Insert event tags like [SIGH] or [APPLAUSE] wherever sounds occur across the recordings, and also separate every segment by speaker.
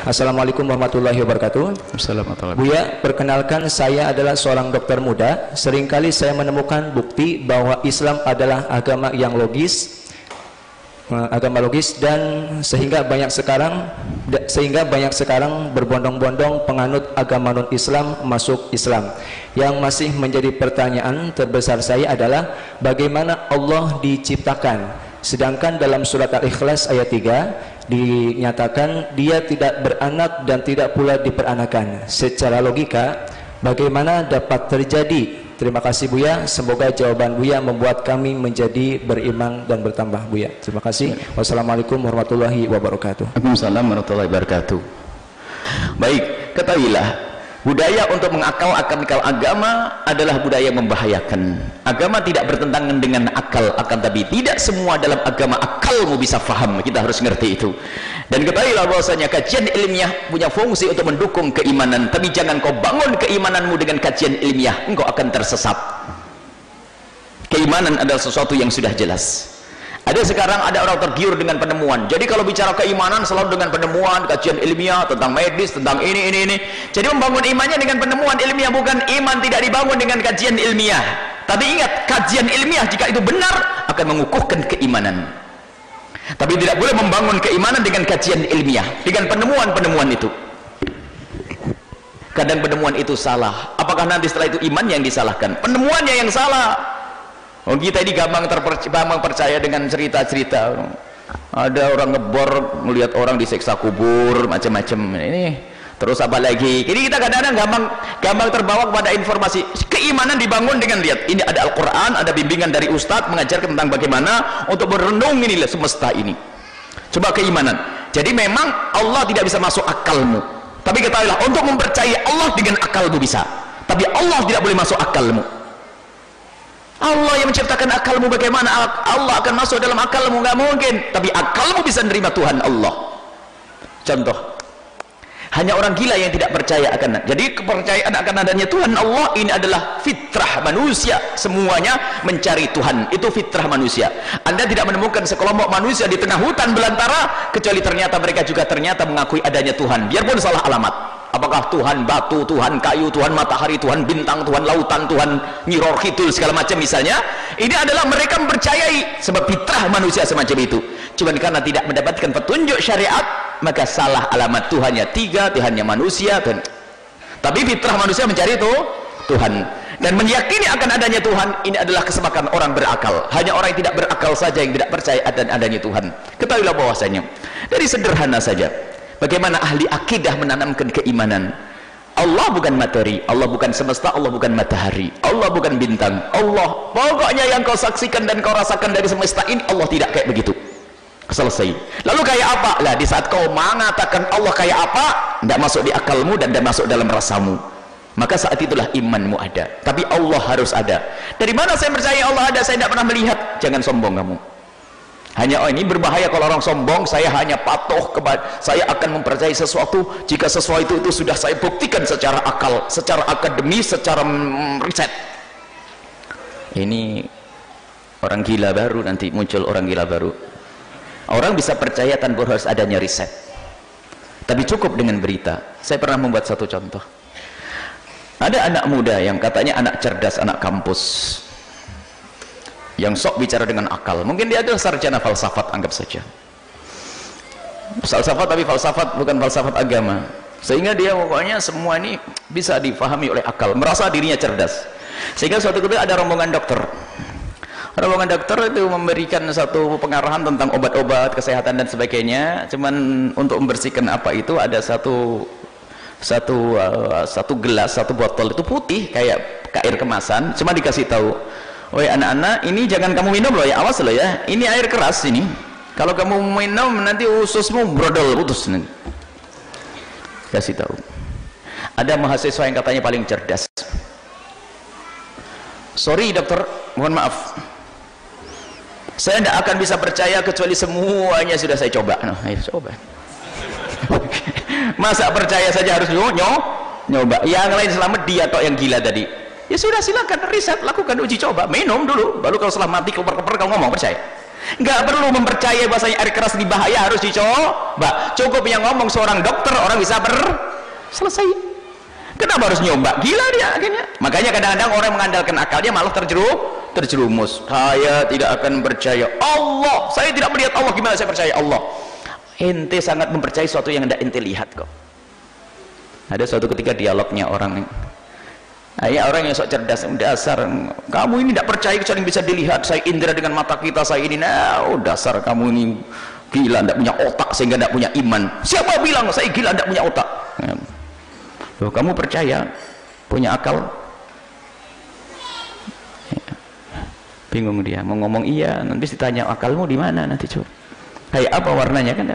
Speaker 1: Assalamualaikum warahmatullahi wabarakatuh.
Speaker 2: Assalamualaikum.
Speaker 1: Buya, perkenalkan saya adalah seorang dokter muda. Seringkali saya menemukan bukti bahwa Islam adalah agama yang logis, eh, agama logis dan sehingga banyak sekarang sehingga banyak sekarang berbondong-bondong penganut agama non Islam masuk Islam. Yang masih menjadi pertanyaan terbesar saya adalah bagaimana Allah diciptakan? Sedangkan dalam surat Al-Ikhlas ayat 3 dinyatakan dia tidak beranak dan tidak pula diperanakan. Secara logika, bagaimana dapat terjadi? Terima kasih Buya. Semoga jawaban Buya membuat kami menjadi beriman dan bertambah Buya. Terima kasih. Wassalamualaikum warahmatullahi wabarakatuh.
Speaker 2: Waalaikumsalam warahmatullahi wabarakatuh. Baik, ketahuilah budaya untuk mengakal-akalkan agama adalah budaya membahayakan. Agama tidak bertentangan dengan akal, akan tapi tidak semua dalam agama akalmu bisa faham. Kita harus ngerti itu. Dan ketahuilah bahwasanya kajian ilmiah punya fungsi untuk mendukung keimanan, tapi jangan kau bangun keimananmu dengan kajian ilmiah, engkau akan tersesat. Keimanan adalah sesuatu yang sudah jelas. Ada sekarang ada orang tergiur dengan penemuan. Jadi kalau bicara keimanan selalu dengan penemuan, kajian ilmiah tentang medis, tentang ini ini ini. Jadi membangun imannya dengan penemuan ilmiah bukan iman tidak dibangun dengan kajian ilmiah. Tapi ingat, kajian ilmiah jika itu benar akan mengukuhkan keimanan. Tapi tidak boleh membangun keimanan dengan kajian ilmiah, dengan penemuan-penemuan itu. Kadang penemuan itu salah. Apakah nanti setelah itu iman yang disalahkan? Penemuannya yang salah. Oh kita ini gampang terpercaya, dengan cerita-cerita. Ada orang ngebor melihat orang diseksa kubur macam-macam. Ini terus apa lagi? Jadi kita kadang-kadang gampang gampang terbawa kepada informasi. Keimanan dibangun dengan lihat ini ada Al-Qur'an, ada bimbingan dari ustadz mengajarkan tentang bagaimana untuk merenung ini semesta ini. Coba keimanan. Jadi memang Allah tidak bisa masuk akalmu. Tapi ketahuilah untuk mempercayai Allah dengan akalmu bisa. Tapi Allah tidak boleh masuk akalmu. Allah yang menciptakan akalmu bagaimana? Allah akan masuk dalam akalmu nggak mungkin. Tapi akalmu bisa menerima Tuhan Allah. Contoh. Hanya orang gila yang tidak percaya akan jadi kepercayaan akan adanya Tuhan Allah ini adalah fitrah manusia. Semuanya mencari Tuhan. Itu fitrah manusia. Anda tidak menemukan sekelompok manusia di tengah hutan belantara kecuali ternyata mereka juga ternyata mengakui adanya Tuhan. Biarpun salah alamat apakah Tuhan batu, Tuhan kayu, Tuhan matahari, Tuhan bintang, Tuhan lautan, Tuhan nyiror kidul segala macam misalnya? Ini adalah mereka mempercayai sebab fitrah manusia semacam itu. Cuman karena tidak mendapatkan petunjuk syariat maka salah alamat Tuhannya tiga, Tuhannya manusia Tuhan. tapi fitrah manusia mencari itu Tuhan. Dan meyakini akan adanya Tuhan ini adalah kesepakatan orang berakal. Hanya orang yang tidak berakal saja yang tidak percaya akan adanya Tuhan. Ketahuilah bahwasanya. Dari sederhana saja bagaimana ahli akidah menanamkan keimanan? Allah bukan materi Allah bukan semesta Allah bukan matahari Allah bukan bintang. Allah pokoknya yang kau saksikan dan kau rasakan dari semesta ini Allah tidak kayak begitu. Selesai. Lalu kayak apa? Lah di saat kau mengatakan Allah kayak apa tidak masuk di akalmu dan tidak masuk dalam rasamu. Maka saat itulah imanmu ada. Tapi Allah harus ada. Dari mana saya percaya Allah ada? Saya tidak pernah melihat. Jangan sombong kamu hanya oh ini berbahaya kalau orang sombong. Saya hanya patuh kepada saya akan mempercayai sesuatu. Jika sesuatu itu, sudah saya buktikan secara akal secara akademis secara mm, riset. Ini orang gila baru nanti muncul orang gila baru. Orang bisa percaya tanpa harus adanya riset. Tapi cukup dengan berita. Saya pernah membuat satu contoh. Ada anak muda yang katanya anak cerdas anak kampus yang sok bicara dengan akal. Mungkin dia adalah sarjana falsafat anggap saja. Falsafat tapi falsafat bukan falsafat agama. Sehingga dia pokoknya semua ini bisa difahami oleh akal. Merasa dirinya cerdas. Sehingga suatu ketika ada rombongan dokter. Rombongan dokter itu memberikan satu pengarahan tentang obat-obat kesehatan dan sebagainya. Cuman untuk membersihkan apa itu ada satu satu uh, satu gelas satu botol itu putih kayak air kemasan. Cuma dikasih tahu Woi anak-anak, ini jangan kamu minum loh ya, awas loh ya. Ini air keras ini. Kalau kamu minum nanti ususmu brodol putus nanti. Kasih tahu. Ada mahasiswa yang katanya paling cerdas. Sorry dokter, mohon maaf. Saya tidak akan bisa percaya kecuali semuanya sudah saya coba. Nah, ayo coba. [LAUGHS] Masa percaya saja harus nyoba? Nyoba. Yang lain selamat dia atau yang gila tadi ya sudah silakan. Riset lakukan uji coba. Minum dulu baru kalau setelah mati keper-keper kau ngomong percaya. Nggak perlu mempercayai bahasanya air keras di bahaya harus dicoba. Cukup yang ngomong seorang dokter orang bisa ber selesai. Kenapa harus nyoba gila dia akhirnya. Makanya kadang-kadang orang mengandalkan akalnya malah terjerumus terjerumus. Saya tidak akan percaya Allah. Saya tidak melihat Allah. Gimana saya percaya Allah? Ente sangat mempercayai sesuatu yang tidak ente lihat kok. Ada suatu ketika dialognya orang Ya, orang yang sok cerdas dasar. Kamu ini tidak percaya kecuali bisa dilihat. Saya indera dengan mata kita saya ini. Nah oh, dasar kamu ini gila tidak punya otak sehingga tidak punya iman. Siapa bilang saya gila tidak punya otak? Ya. Loh, kamu percaya? Punya akal? Ya. bingung dia. Mau ngomong iya nanti ditanya akalmu di mana? Nanti coba. Kayak apa warnanya kan?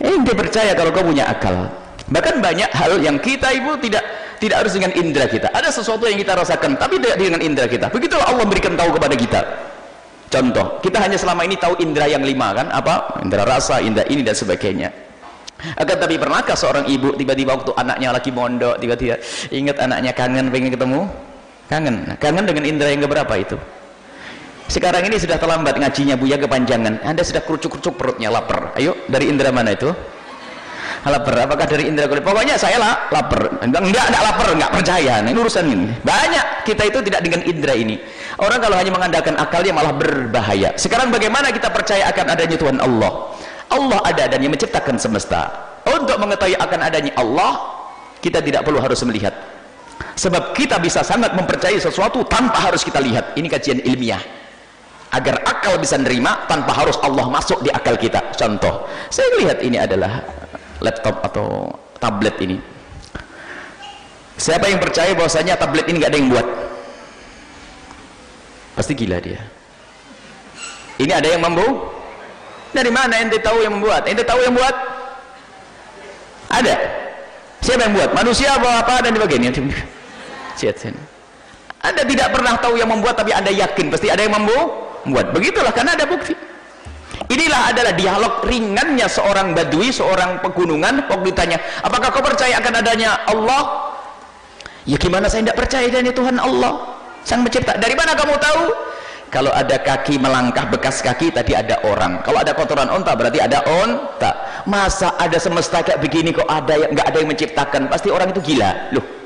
Speaker 2: Eh dia percaya kalau kau punya akal. Bahkan banyak hal yang kita ibu tidak tidak harus dengan indera kita. Ada sesuatu yang kita rasakan tapi tidak dengan indera kita. Begitulah Allah memberikan tahu kepada kita. Contoh kita hanya selama ini tahu indera yang lima kan? Apa? Indera rasa indera ini dan sebagainya. Akan tapi pernahkah seorang ibu tiba-tiba waktu anaknya lagi mondok tiba-tiba ingat anaknya kangen pengen ketemu? Kangen. Kangen dengan indera yang keberapa itu? Sekarang ini sudah terlambat ngajinya buya kepanjangan. Anda sudah kerucuk-kerucuk perutnya lapar. Ayo dari indera mana itu lapar apakah dari indera kulit pokoknya saya lah lapar enggak enggak lapar enggak percaya. Ini urusan ini. Banyak kita itu tidak dengan indera ini. Orang kalau hanya mengandalkan akal dia malah berbahaya. Sekarang bagaimana kita percaya akan adanya Tuhan Allah? Allah ada dan yang menciptakan semesta. Untuk mengetahui akan adanya Allah kita tidak perlu harus melihat. Sebab kita bisa sangat mempercayai sesuatu tanpa harus kita lihat. Ini kajian ilmiah. Agar akal bisa nerima tanpa harus Allah masuk di akal kita. Contoh saya lihat ini adalah laptop atau tablet ini. Siapa yang percaya bahwasanya tablet ini gak ada yang buat? Pasti gila dia. Ini ada yang mampu? Dari mana ente tahu yang membuat? Ente tahu yang buat? Ada. Siapa yang buat? Manusia apa apa dan sebagainya. [LAUGHS] Anda tidak pernah tahu yang membuat tapi anda yakin. Pasti ada yang membuat begitulah karena ada bukti inilah adalah dialog ringannya seorang badui seorang pegunungan. Waktu ditanya apakah kau percaya akan adanya Allah? Ya gimana saya tidak percaya adanya Tuhan Allah? Sang mencipta dari mana kamu tahu? Kalau ada kaki melangkah bekas kaki tadi ada orang. Kalau ada kotoran onta berarti ada onta. Masa ada semesta kayak begini kok ada yang nggak ada yang menciptakan? Pasti orang itu gila. Loh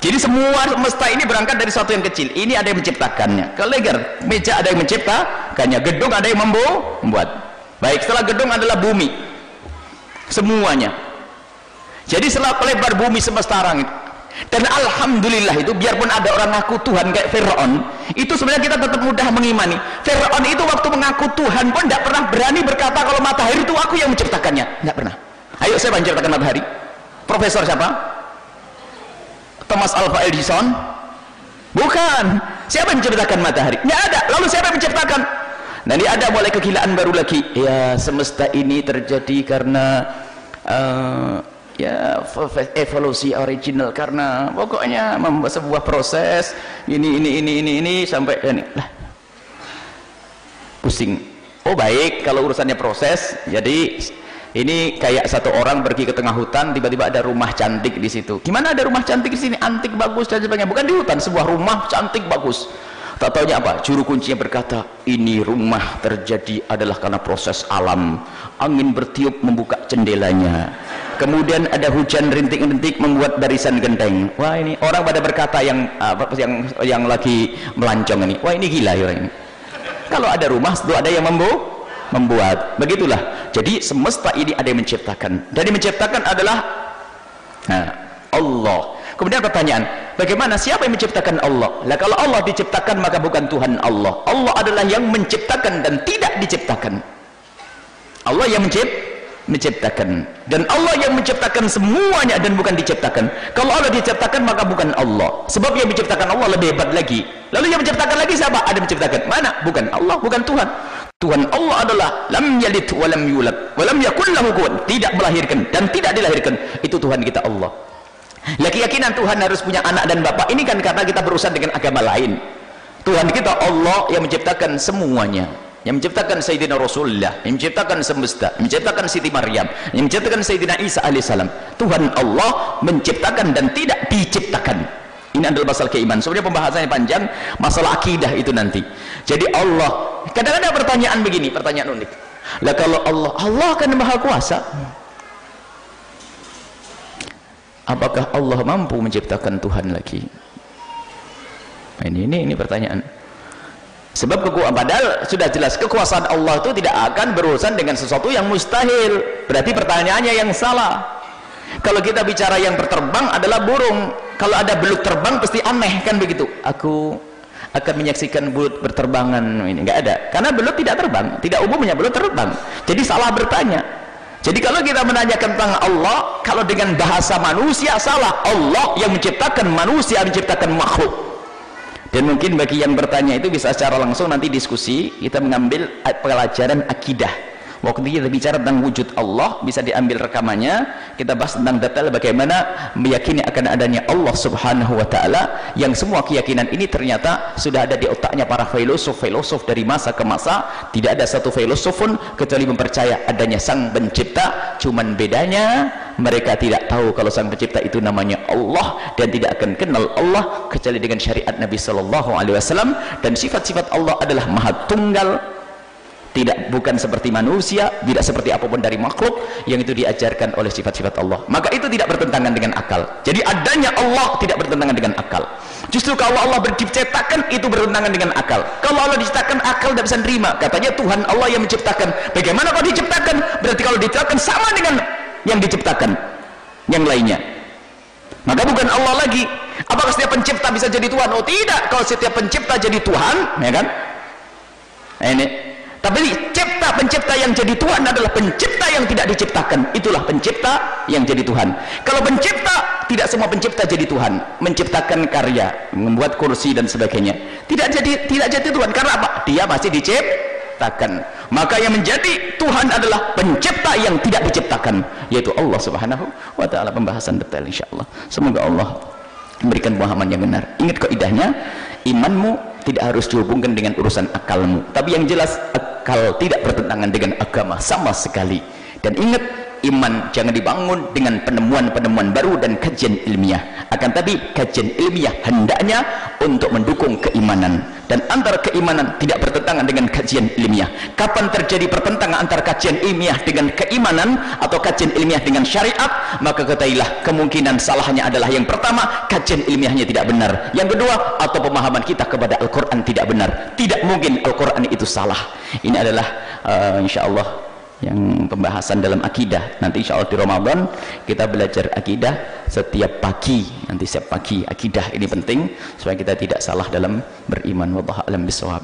Speaker 2: jadi semua semesta ini berangkat dari satu yang kecil. Ini ada yang menciptakannya. Kelegar meja ada yang menciptakannya. Gedung ada yang membuat. Baik setelah gedung adalah bumi. Semuanya. Jadi setelah lebar bumi semesta langit dan Alhamdulillah itu biarpun ada orang ngaku Tuhan kayak Fir'aun itu sebenarnya kita tetap mudah mengimani. Fir'aun itu waktu mengaku Tuhan pun tidak pernah berani berkata kalau matahari itu aku yang menciptakannya. Tidak pernah. Ayo saya menciptakan matahari? Profesor siapa Thomas Alva Edison? Bukan. Siapa yang menciptakan matahari? Tidak ada. Lalu siapa yang menciptakan nanti ada mulai kegilaan baru lagi. Ya semesta ini terjadi karena uh, ya evolusi original. Karena pokoknya membuat sebuah proses. Ini ini ini ini ini sampai ini. Lah. Pusing. Oh baik. Kalau urusannya proses jadi ini kayak satu orang pergi ke tengah hutan tiba-tiba ada rumah cantik di situ. Gimana ada rumah cantik di sini? Antik bagus dan sebagainya. Bukan di hutan sebuah rumah cantik bagus. Tak tahunya apa? Juru kuncinya berkata ini rumah terjadi adalah karena proses alam. Angin bertiup membuka jendelanya. Kemudian ada hujan rintik-rintik membuat barisan genteng. Wah ini orang pada berkata yang apa yang yang lagi melancong ini. Wah ini gila ya ini. Kalau ada rumah itu ada yang membu membuat. Begitulah. Jadi semesta ini ada yang menciptakan. Dan yang menciptakan adalah Allah. Kemudian pertanyaan bagaimana siapa yang menciptakan Allah? Lah kalau Allah diciptakan maka bukan Tuhan Allah. Allah adalah yang menciptakan dan tidak diciptakan. Allah yang menciptakan menciptakan. Dan Allah yang menciptakan semuanya dan bukan diciptakan. Kalau Allah diciptakan maka bukan Allah. Sebab yang menciptakan Allah lebih hebat lagi. Lalu yang menciptakan lagi siapa? Ada menciptakan. Mana? Bukan Allah bukan Tuhan Tuhan Allah adalah lam yalid wa lam yulad wa lam yakul lahu tidak melahirkan dan tidak dilahirkan. Itu Tuhan kita Allah. Lah keyakinan Tuhan harus punya anak dan bapak. Ini kan karena kita berurusan dengan agama lain. Tuhan kita Allah yang menciptakan semuanya. Yang menciptakan Sayyidina Rasulullah yang menciptakan semesta yang menciptakan Siti Maryam yang menciptakan Sayyidina Isa alaihissalam Tuhan Allah menciptakan dan tidak diciptakan. Ini adalah masalah keimanan. Sebenarnya pembahasannya panjang masalah akidah itu nanti. Jadi Allah kadang-kadang pertanyaan begini pertanyaan unik. Lah kalau Allah Allah kan maha kuasa. Apakah Allah mampu menciptakan Tuhan lagi? Ini ini, ini pertanyaan. Sebab kekuasaan padahal sudah jelas kekuasaan Allah itu tidak akan berurusan dengan sesuatu yang mustahil. Berarti pertanyaannya yang salah. Kalau kita bicara yang berterbang adalah burung. Kalau ada belut terbang pasti aneh kan begitu? Aku akan menyaksikan belut berterbangan ini. Enggak ada. Karena belut tidak terbang. Tidak umumnya belut terbang. Jadi salah bertanya. Jadi kalau kita menanyakan tentang Allah kalau dengan bahasa manusia salah. Allah yang menciptakan manusia menciptakan makhluk. Dan mungkin bagi yang bertanya itu bisa secara langsung nanti diskusi kita mengambil pelajaran akidah waktu kita bicara tentang wujud Allah bisa diambil rekamannya. Kita bahas tentang detail bagaimana meyakini akan adanya Allah subhanahu wa ta'ala yang semua keyakinan ini ternyata sudah ada di otaknya para filosof-filosof dari masa ke masa tidak ada satu filosof pun kecuali mempercaya adanya sang pencipta. Cuman bedanya mereka tidak tahu kalau sang pencipta itu namanya Allah dan tidak akan kenal Allah kecuali dengan syariat Nabi Sallallahu Alaihi Wasallam. Dan sifat-sifat Allah adalah maha tunggal tidak bukan seperti manusia tidak seperti apa pun dari makhluk yang itu diajarkan oleh sifat-sifat Allah. Maka itu tidak bertentangan dengan akal. Jadi adanya Allah tidak bertentangan dengan akal. Justru kalau Allah diciptakan itu bertentangan dengan akal. Kalau Allah diciptakan akal tidak bisa nerima. Katanya Tuhan Allah yang menciptakan. Bagaimana kalau diciptakan? Berarti kalau diciptakan sama dengan yang diciptakan yang lainnya. Maka bukan Allah lagi. Apakah setiap pencipta bisa jadi Tuhan? Oh tidak. Kalau setiap pencipta jadi Tuhan ya kan? Ini tapi cipta pencipta yang jadi Tuhan adalah pencipta yang tidak diciptakan. Itulah pencipta yang jadi Tuhan. Kalau pencipta tidak semua pencipta jadi Tuhan. Menciptakan karya membuat kursi dan sebagainya. Tidak jadi tidak jadi Tuhan. Karena apa? Dia masih diciptakan. Maka yang menjadi Tuhan adalah pencipta yang tidak diciptakan. Yaitu Allah subhanahu wa ta'ala. Pembahasan detail insyaAllah. Semoga Allah memberikan pemahaman yang benar. Ingat kaidahnya. Imanmu tidak harus dihubungkan dengan urusan akalmu. Tapi yang jelas akal tidak bertentangan dengan agama sama sekali. Dan ingat iman jangan dibangun dengan penemuan-penemuan baru dan kajian ilmiah. Akan tapi kajian ilmiah hendaknya untuk mendukung keimanan. Dan antara keimanan tidak bertentangan dengan kajian ilmiah. Kapan terjadi pertentangan antara kajian ilmiah dengan keimanan atau kajian ilmiah dengan syariat maka ketahuilah kemungkinan salahnya adalah yang pertama kajian ilmiahnya tidak benar. Yang kedua atau pemahaman kita kepada Al-Quran tidak benar. Tidak mungkin Al-Quran itu salah. Ini adalah uh, insyaAllah yang pembahasan dalam akidah. Nanti insya Allah di Ramadan kita belajar akidah setiap pagi. Nanti setiap pagi akidah ini penting supaya kita tidak salah dalam beriman. Wallahu alam bisawab